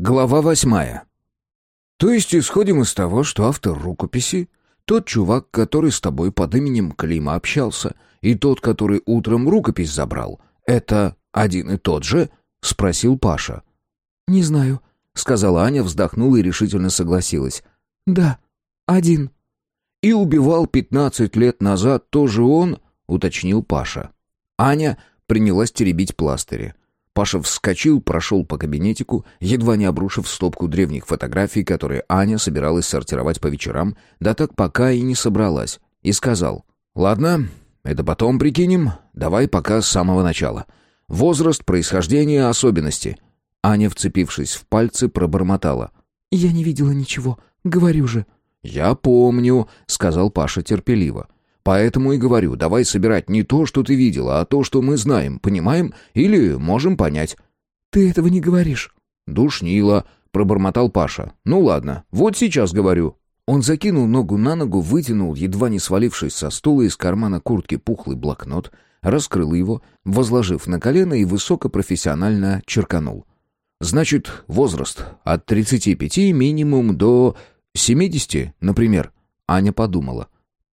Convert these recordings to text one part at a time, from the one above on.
Глава восьмая. То есть исходим из того, что автор рукописи — тот чувак, который с тобой под именем Клима общался, и тот, который утром рукопись забрал, это один и тот же? — спросил Паша. «Не знаю», — сказала Аня, вздохнула и решительно согласилась. «Да, один». «И убивал пятнадцать лет назад тоже он?» — уточнил Паша. Аня принялась теребить пластыри. Паша вскочил, прошел по кабинетику, едва не обрушив стопку древних фотографий, которые Аня собиралась сортировать по вечерам, да так пока и не собралась, и сказал, «Ладно, это потом прикинем, давай пока с самого начала. Возраст, происхождение, особенности». Аня, вцепившись в пальцы, пробормотала. «Я не видела ничего, говорю же». «Я помню», — сказал Паша терпеливо. Поэтому и говорю, давай собирать не то, что ты видела, а то, что мы знаем, понимаем или можем понять». «Ты этого не говоришь». «Душнило», — пробормотал Паша. «Ну ладно, вот сейчас говорю». Он закинул ногу на ногу, вытянул, едва не свалившись со стула из кармана куртки пухлый блокнот, раскрыл его, возложив на колено и высокопрофессионально черканул. «Значит, возраст от 35 минимум до 70, например». Аня подумала.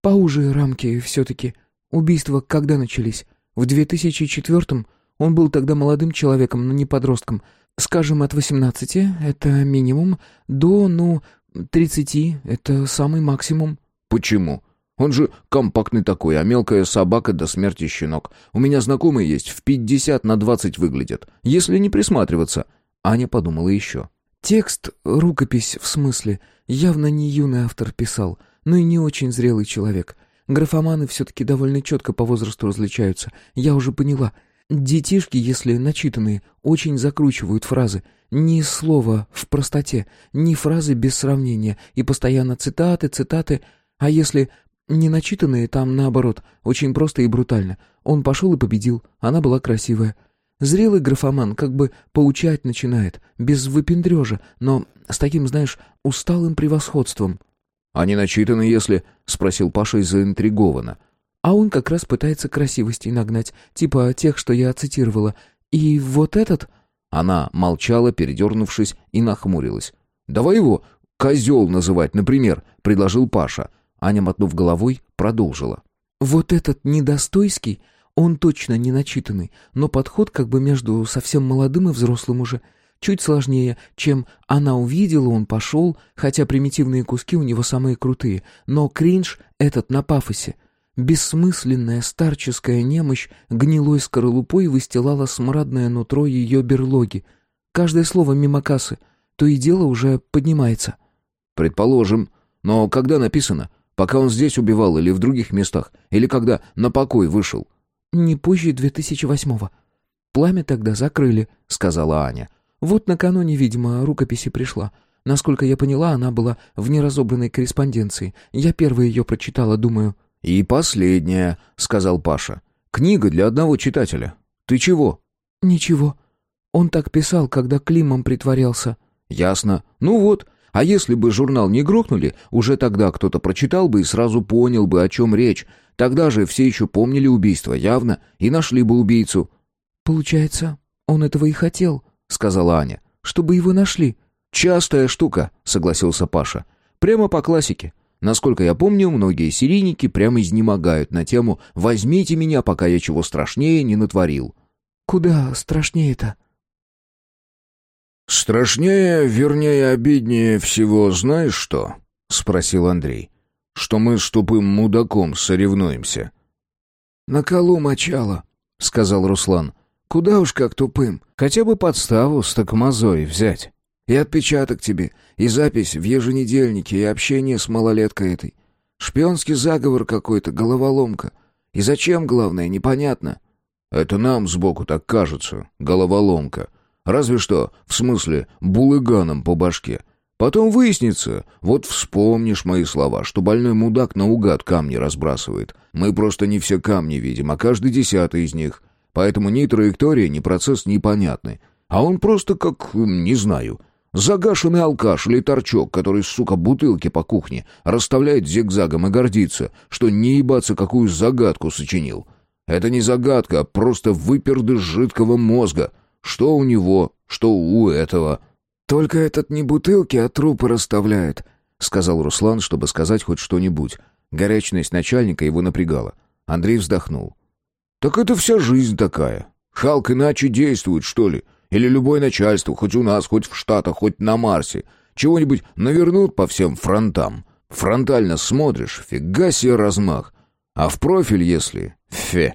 Поуже рамки все-таки. Убийства когда начались? В 2004-м? Он был тогда молодым человеком, но не подростком. Скажем, от 18, это минимум, до, ну, 30, это самый максимум. Почему? Он же компактный такой, а мелкая собака до смерти щенок. У меня знакомые есть, в 50 на 20 выглядят, если не присматриваться. Аня подумала еще. Текст, рукопись в смысле, явно не юный автор писал — но и не очень зрелый человек. Графоманы все-таки довольно четко по возрасту различаются. Я уже поняла. Детишки, если начитанные, очень закручивают фразы. Ни слова в простоте, ни фразы без сравнения, и постоянно цитаты, цитаты. А если не начитанные, там наоборот, очень просто и брутально. Он пошел и победил, она была красивая. Зрелый графоман как бы поучать начинает, без выпендрежа, но с таким, знаешь, усталым превосходством. «Они начитаны, если...» — спросил Паша и заинтригованно. «А он как раз пытается красивостей нагнать, типа тех, что я цитировала. И вот этот...» Она молчала, передернувшись, и нахмурилась. «Давай его козел называть, например», — предложил Паша. Аня, мотнув головой, продолжила. «Вот этот недостойский, он точно не начитанный, но подход как бы между совсем молодым и взрослым уже. Чуть сложнее, чем она увидела, он пошел, хотя примитивные куски у него самые крутые, но кринж этот на пафосе. Бессмысленная старческая немощь гнилой скорлупой выстилала смрадное нутро ее берлоги. Каждое слово мимо кассы, то и дело уже поднимается. «Предположим. Но когда написано? Пока он здесь убивал или в других местах? Или когда на покой вышел?» «Не позже 2008-го. Пламя тогда закрыли», — сказала Аня. Вот накануне, видимо, рукописи пришла. Насколько я поняла, она была в неразобранной корреспонденции. Я первая ее прочитала, думаю. «И последняя», — сказал Паша. «Книга для одного читателя. Ты чего?» «Ничего. Он так писал, когда Климом притворялся». «Ясно. Ну вот. А если бы журнал не грохнули, уже тогда кто-то прочитал бы и сразу понял бы, о чем речь. Тогда же все еще помнили убийство, явно, и нашли бы убийцу». «Получается, он этого и хотел», — сказала Аня. «Чтобы его нашли». «Частая штука», — согласился Паша. «Прямо по классике. Насколько я помню, многие серийники прямо изнемогают на тему «возьмите меня, пока я чего страшнее не натворил». «Куда страшнее-то?» «Страшнее, вернее, обиднее всего знаешь что?» — спросил Андрей. «Что мы с тупым мудаком соревнуемся». «На колу мочало», — сказал Руслан. Куда уж как тупым. Хотя бы подставу с такмазой взять. И отпечаток тебе, и запись в еженедельнике, и общение с малолеткой этой. Шпионский заговор какой-то, головоломка. И зачем, главное, непонятно. Это нам сбоку так кажется, головоломка. Разве что, в смысле, булыганом по башке. Потом выяснится, вот вспомнишь мои слова, что больной мудак наугад камни разбрасывает. Мы просто не все камни видим, а каждый десятый из них. Поэтому ни траектория, ни процесс непонятны. А он просто как, не знаю, загашенный алкаш или торчок, который, сука, бутылки по кухне расставляет зигзагом и гордится, что не ебаться какую загадку сочинил. Это не загадка, а просто выпердыш жидкого мозга. Что у него, что у этого. «Только этот не бутылки, а трупы расставляет», — сказал Руслан, чтобы сказать хоть что-нибудь. Горячность начальника его напрягала. Андрей вздохнул. «Так это вся жизнь такая. Халк иначе действует, что ли? Или любое начальство, хоть у нас, хоть в Штатах, хоть на Марсе. Чего-нибудь навернут по всем фронтам. Фронтально смотришь, фига себе размах. А в профиль, если... Фе.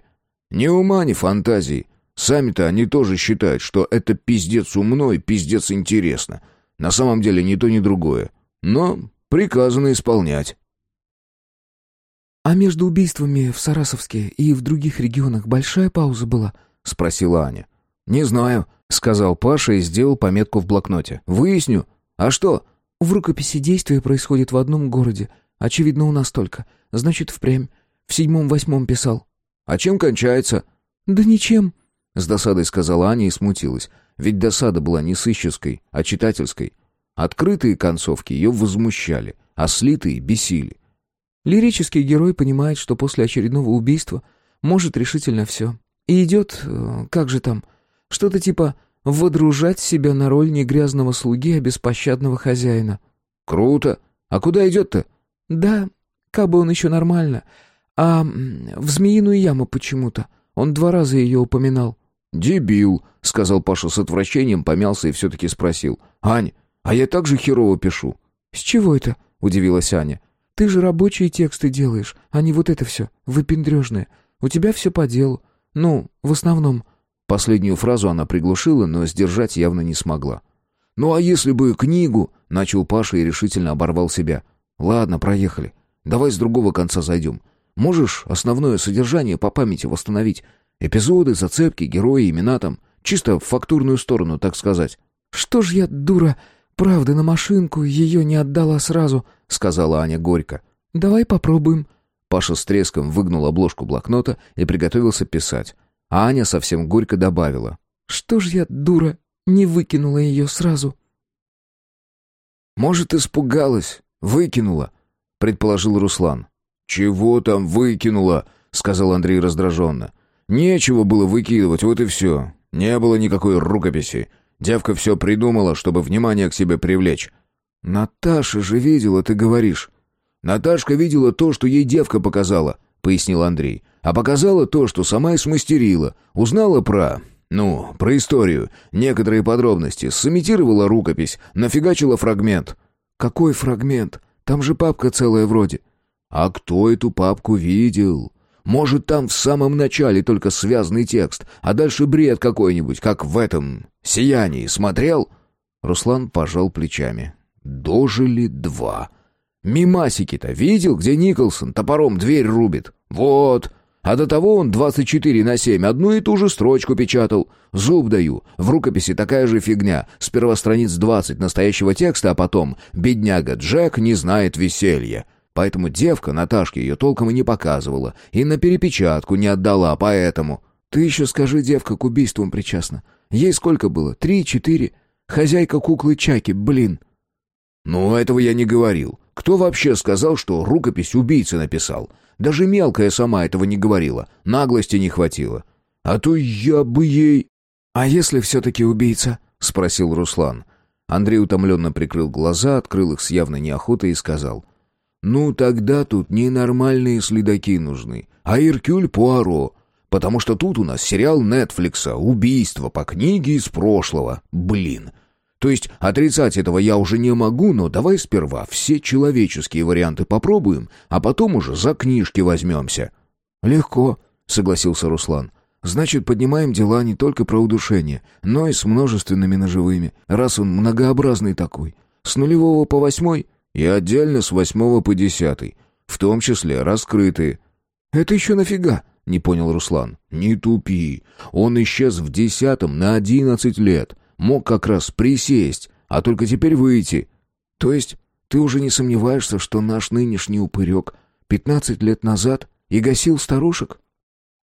Ни ума, ни фантазии. Сами-то они тоже считают, что это пиздец умно и пиздец интересно. На самом деле ни то, ни другое. Но приказано исполнять. «А между убийствами в Сарасовске и в других регионах большая пауза была?» — спросила Аня. «Не знаю», — сказал Паша и сделал пометку в блокноте. «Выясню. А что?» «В рукописи действия происходит в одном городе. Очевидно, у нас только. Значит, впрямь. В седьмом-восьмом писал». «А чем кончается?» «Да ничем», с досадой сказала Аня и смутилась. Ведь досада была не сыщеской, а читательской. Открытые концовки ее возмущали, а слитые бесили. Лирический герой понимает, что после очередного убийства может решительно все. И идет, э, как же там, что-то типа «водружать себя на роль негрязного слуги, а беспощадного хозяина». «Круто! А куда идет-то?» «Да, как бы он еще нормально. А в змеиную яму почему-то. Он два раза ее упоминал». «Дебил», — сказал Паша с отвращением, помялся и все-таки спросил. «Ань, а я так же херово пишу». «С чего это?» — удивилась Аня. «Ты же рабочие тексты делаешь, а не вот это все, выпендрежное. У тебя все по делу. Ну, в основном». Последнюю фразу она приглушила, но сдержать явно не смогла. «Ну а если бы книгу?» — начал Паша и решительно оборвал себя. «Ладно, проехали. Давай с другого конца зайдем. Можешь основное содержание по памяти восстановить? Эпизоды, зацепки, герои, имена там. Чисто в фактурную сторону, так сказать». «Что ж я, дура, правда, на машинку ее не отдала сразу», — сказала Аня горько. «Давай попробуем». Паша с треском выгнул обложку блокнота и приготовился писать. А Аня совсем горько добавила. «Что ж я, дура, не выкинула ее сразу?» «Может, испугалась, выкинула», — предположил Руслан. «Чего там выкинула?» — сказал Андрей раздраженно. Нечего было выкидывать, вот и все. Не было никакой рукописи. Девка все придумала, чтобы внимание к себе привлечь. «Наташа же видела, ты говоришь». «Наташка видела то, что ей девка показала», — пояснил Андрей. «А показала то, что сама и смастерила. Узнала про... Ну, про историю. Некоторые подробности. Сымитировала рукопись. Нафигачила фрагмент». «Какой фрагмент? Там же папка целая вроде». «А кто эту папку видел?» Может, там в самом начале только связанный текст, а дальше бред какой-нибудь, как в этом «Сиянии» смотрел?» Руслан пожал плечами. «Дожили два. Мимасики-то видел, где Николсон топором дверь рубит? Вот. А до того он 24 на 7 одну и ту же строчку печатал. Зуб даю. В рукописи такая же фигня. Сперва страниц 20 настоящего текста, а потом «Бедняга Джек не знает веселья». Поэтому девка Наташке ее толком и не показывала, и на перепечатку не отдала, поэтому... Ты еще скажи, девка к убийствам причастна. Ей сколько было? Три, четыре? Хозяйка куклы Чаки, блин. Ну, этого я не говорил. Кто вообще сказал, что рукопись убийцы написал? Даже мелкая сама этого не говорила. Наглости не хватило. А то я бы ей... А если все-таки убийца? Спросил Руслан. Андрей утомленно прикрыл глаза, открыл их с явной неохотой и сказал. Ну, тогда тут не нормальные следаки нужны, а Иркюль Пуаро, потому что тут у нас сериал Нетфликса «Убийство по книге из прошлого». Блин. То есть отрицать этого я уже не могу, но давай сперва все человеческие варианты попробуем, а потом уже за книжки возьмемся». «Легко», — согласился Руслан. «Значит, поднимаем дела не только про удушение, но и с множественными ножевыми, раз он многообразный такой. С нулевого по восьмой...» И отдельно с восьмого по десятый, в том числе раскрытые. «Это еще нафига?» — не понял Руслан. «Не тупи. Он исчез в десятом на одиннадцать лет. Мог как раз присесть, а только теперь выйти». «То есть ты уже не сомневаешься, что наш нынешний упырек пятнадцать лет назад и гасил старушек?»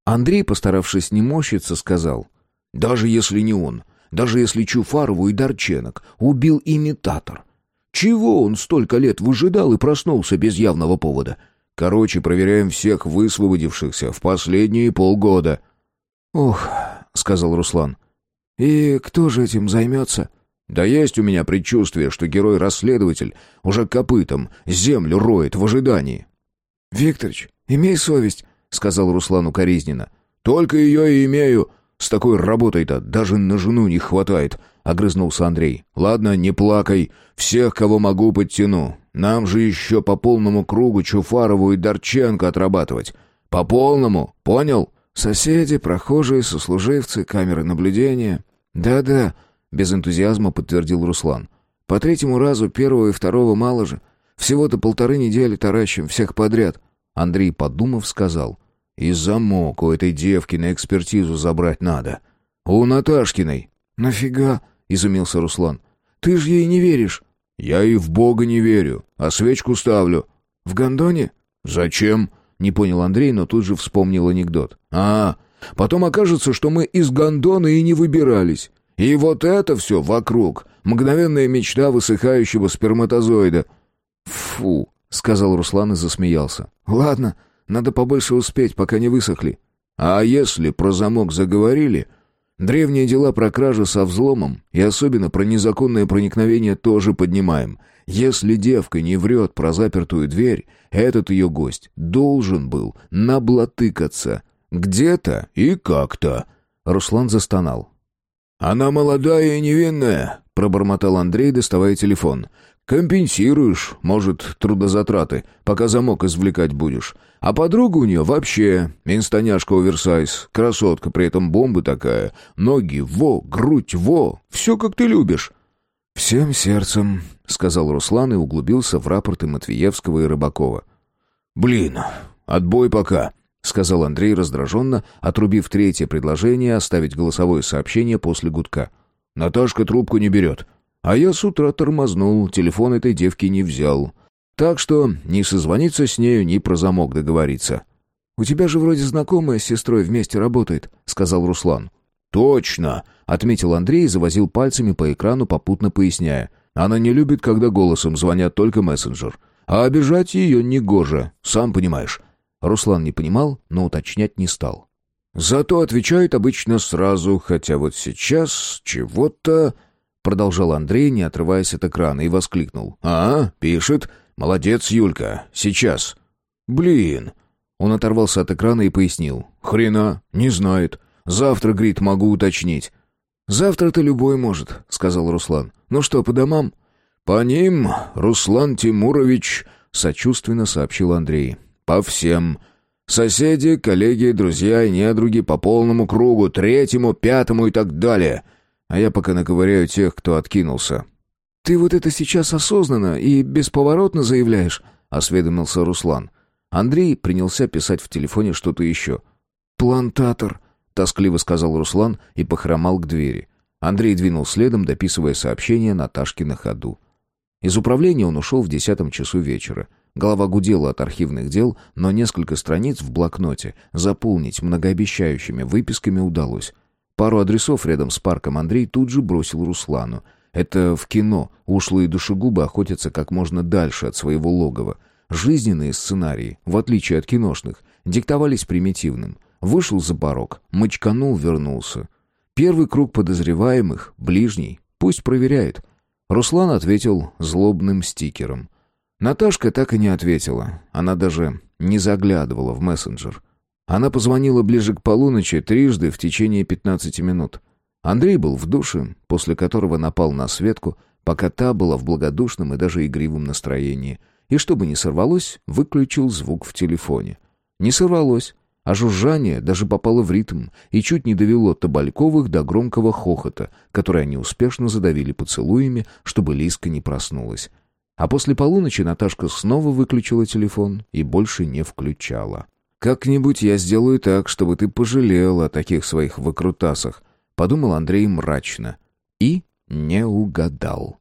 Андрей, постаравшись не морщиться, сказал. «Даже если не он, даже если Чуфарову и Дорченок убил имитатор, чего он столько лет выжидал и проснулся без явного повода? Короче, проверяем всех высвободившихся в последние полгода». «Ох», — сказал Руслан. «И кто же этим займется?» Да есть у меня предчувствие, что герой-расследователь уже копытом землю роет в ожидании. «Викторыч, имей совесть», — сказал Руслан укоризненно. «Только ее и имею. С такой работой-то даже на жену не хватает», — огрызнулся Андрей. «Ладно, не плакай. Всех, кого могу, подтяну. Нам же еще по полному кругу Чуфарову и Дорченко отрабатывать. По полному, понял?» «Соседи, прохожие, сослуживцы, камеры наблюдения». «Да-да», без энтузиазма подтвердил Руслан. По третьему разу первого и второго мало же. Всего-то полторы недели таращим всех подряд. Андрей, подумав, сказал. И замок у этой девки на экспертизу забрать надо. У Наташкиной. Нафига? Изумился Руслан. Ты же ей не веришь. Я и в Бога не верю, а свечку ставлю. В гондоне? Зачем? Не понял Андрей, но тут же вспомнил анекдот. А, потом окажется, что мы из гондона и не выбирались. И вот это все вокруг. Мгновенная мечта высыхающего сперматозоида. «Фу», — сказал Руслан и засмеялся. «Ладно, надо побольше успеть, пока не высохли». «А если про замок заговорили...» Древние дела про кражу со взломом и особенно про незаконное проникновение тоже поднимаем. Если девка не врет про запертую дверь, этот ее гость должен был наблатыкаться. Где-то и как-то. Руслан застонал. «Она молодая и невинная», — пробормотал Андрей, доставая телефон. «Компенсируешь, может, трудозатраты, пока замок извлекать будешь. А подруга у нее вообще инстаняшка оверсайз, красотка, при этом бомба такая. Ноги во, грудь во, все как ты любишь». «Всем сердцем», — сказал Руслан и углубился в рапорты Матвеевского и Рыбакова. «Блин, отбой пока», сказал Андрей раздраженно, отрубив третье предложение оставить голосовое сообщение после гудка. «Наташка трубку не берет. А я с утра тормознул, телефон этой девки не взял. Так что ни созвониться с нею, ни про замок договориться». «У тебя же вроде знакомая с сестрой вместе работает», — сказал Руслан. «Точно!» — отметил Андрей и завозил пальцами по экрану, попутно поясняя. «Она не любит, когда голосом звонят только мессенджер. А обижать ее негоже, сам понимаешь. Руслан не понимал, но уточнять не стал. «Зато отвечает обычно сразу, хотя вот сейчас чего-то...» Продолжал Андрей, не отрываясь от экрана, и воскликнул. «А, пишет. Молодец, Юлька. Сейчас». «Блин». Он оторвался от экрана и пояснил. «Хрена, не знает. Завтра, говорит, могу уточнить». «Завтра-то любой может», — сказал Руслан. «Ну что, по домам?» «По ним, Руслан Тимурович», — сочувственно сообщил Андрей. По всем. Соседи, коллеги, друзья и недруги по полному кругу, третьему, пятому и так далее. А я пока наковыряю тех, кто откинулся. «Ты вот это сейчас осознанно и бесповоротно заявляешь?» — осведомился Руслан. Андрей принялся писать в телефоне что-то еще. «Плантатор», — тоскливо сказал Руслан и похромал к двери. Андрей двинул следом, дописывая сообщение Наташке на ходу. Из управления он ушел в десятом часу вечера. Голова гудела от архивных дел, но несколько страниц в блокноте заполнить многообещающими выписками удалось. Пару адресов рядом с парком Андрей тут же бросил Руслану. Это в кино ушлые душегубы охотятся как можно дальше от своего логова. Жизненные сценарии, в отличие от киношных, диктовались примитивным. Вышел за порог, мочканул, вернулся. Первый круг подозреваемых, ближний, пусть проверяет. Руслан ответил злобным стикером — Наташка так и не ответила. Она даже не заглядывала в мессенджер. Она позвонила ближе к полуночи трижды в течение 15 минут. Андрей был в душе, после которого напал на Светку, пока та была в благодушном и даже игривом настроении. И чтобы не сорвалось, выключил звук в телефоне. Не сорвалось, а жужжание даже попало в ритм и чуть не довело Табальковых до громкого хохота, который они успешно задавили поцелуями, чтобы Лиска не проснулась. А после полуночи Наташка снова выключила телефон и больше не включала. «Как-нибудь я сделаю так, чтобы ты пожалел о таких своих выкрутасах», — подумал Андрей мрачно. И не угадал.